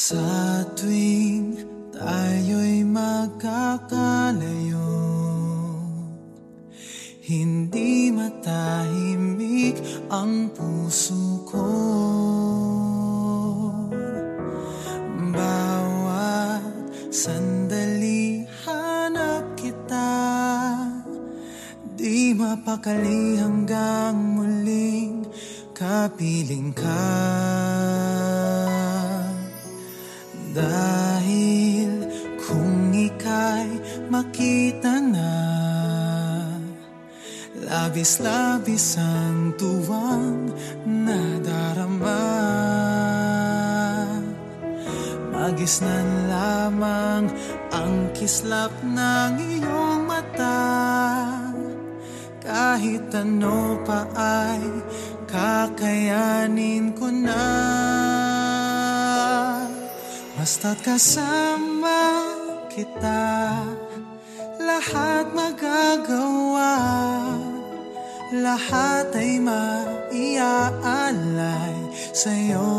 Sa tuwing tayo'y magkakalayo Hindi matahimik ang puso ko. Bawat sandali hanap kita. Di mapakali hanggang muling kapiling ka Dahil kung ika'y makita na Labis-labis ang tuwang nadarama. Magisnan lamang ang kislap ng iyong mata. Kahit ano pa ay kakayanin ko na Basta't kasama kita Lahat magagawa Lahat ay maiaalay sa'yo.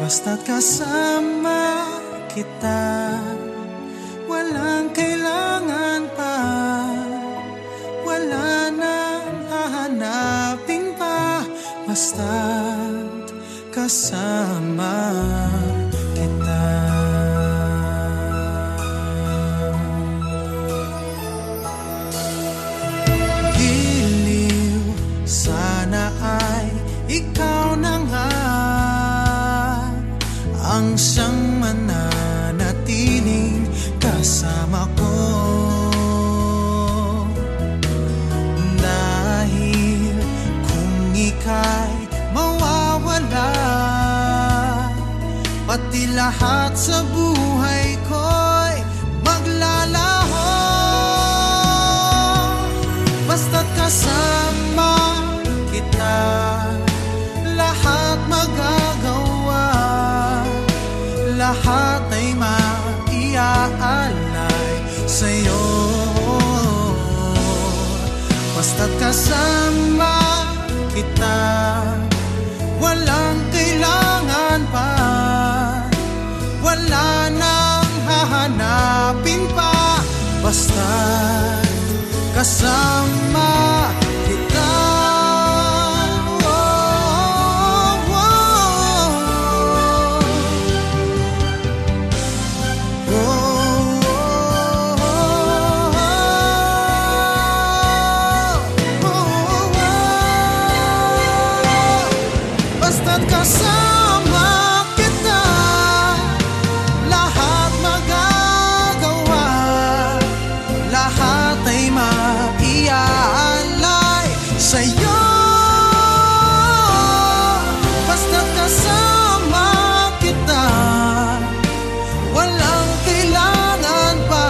Basta't kasama kita Walang kailangan pa Wala nang hahanapin pa. Basta't kasama kita. Giliw, sana ay ikaw na nga. Ang siyang mananatiling kasama ko lahat sa buhay ko'y maglalaho Basta't kasama kita Lahat magagawa. Lahat ay maiaalay sa'yo. Basta't kasama kita Walang kailangan pa Wala nang hahanapin pa Basta't kasama kita Oh, oh, oh. Basta't kasama maiaalay sa'yo. Basta't kasama kita Walang kailangan pa.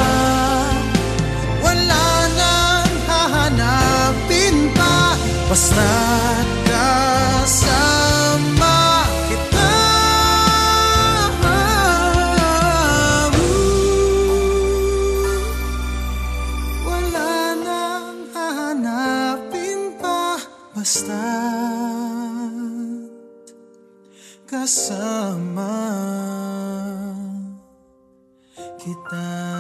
Wala nang hahanapin pa. Basta't basta't kasama kita.